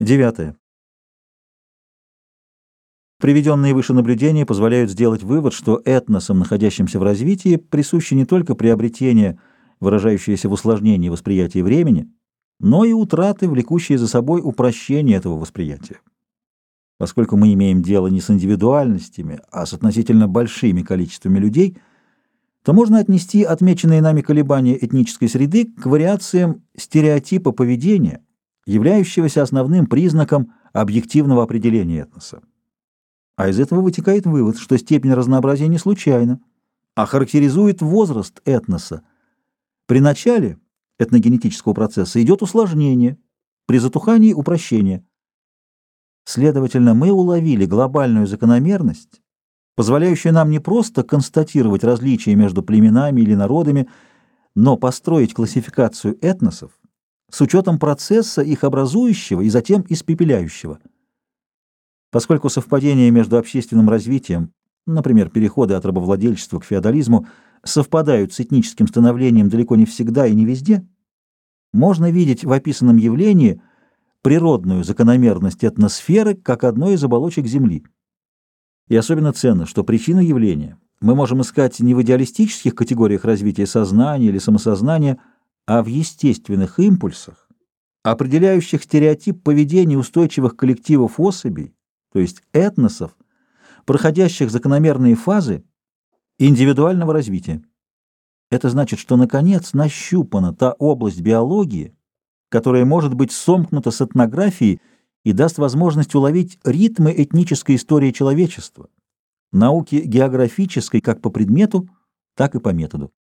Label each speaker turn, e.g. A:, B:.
A: Девятое. Приведенные выше наблюдения позволяют сделать вывод, что этносам, находящимся в развитии, присуще не только приобретение, выражающееся в усложнении восприятия времени, но и утраты, влекущие за собой упрощение этого восприятия. Поскольку мы имеем дело не с индивидуальностями, а с относительно большими количествами людей, то можно отнести отмеченные нами колебания этнической среды к вариациям стереотипа поведения – являющегося основным признаком объективного определения этноса. А из этого вытекает вывод, что степень разнообразия не случайна, а характеризует возраст этноса. При начале этногенетического процесса идет усложнение, при затухании – упрощение. Следовательно, мы уловили глобальную закономерность, позволяющую нам не просто констатировать различия между племенами или народами, но построить классификацию этносов, с учетом процесса их образующего и затем испепеляющего. Поскольку совпадение между общественным развитием, например, переходы от рабовладельчества к феодализму, совпадают с этническим становлением далеко не всегда и не везде, можно видеть в описанном явлении природную закономерность этносферы как одной из оболочек Земли. И особенно ценно, что причину явления мы можем искать не в идеалистических категориях развития сознания или самосознания, а в естественных импульсах, определяющих стереотип поведения устойчивых коллективов особей, то есть этносов, проходящих закономерные фазы индивидуального развития. Это значит, что, наконец, нащупана та область биологии, которая может быть сомкнута с этнографией и даст возможность уловить ритмы этнической истории человечества, науки географической как по предмету, так и по методу.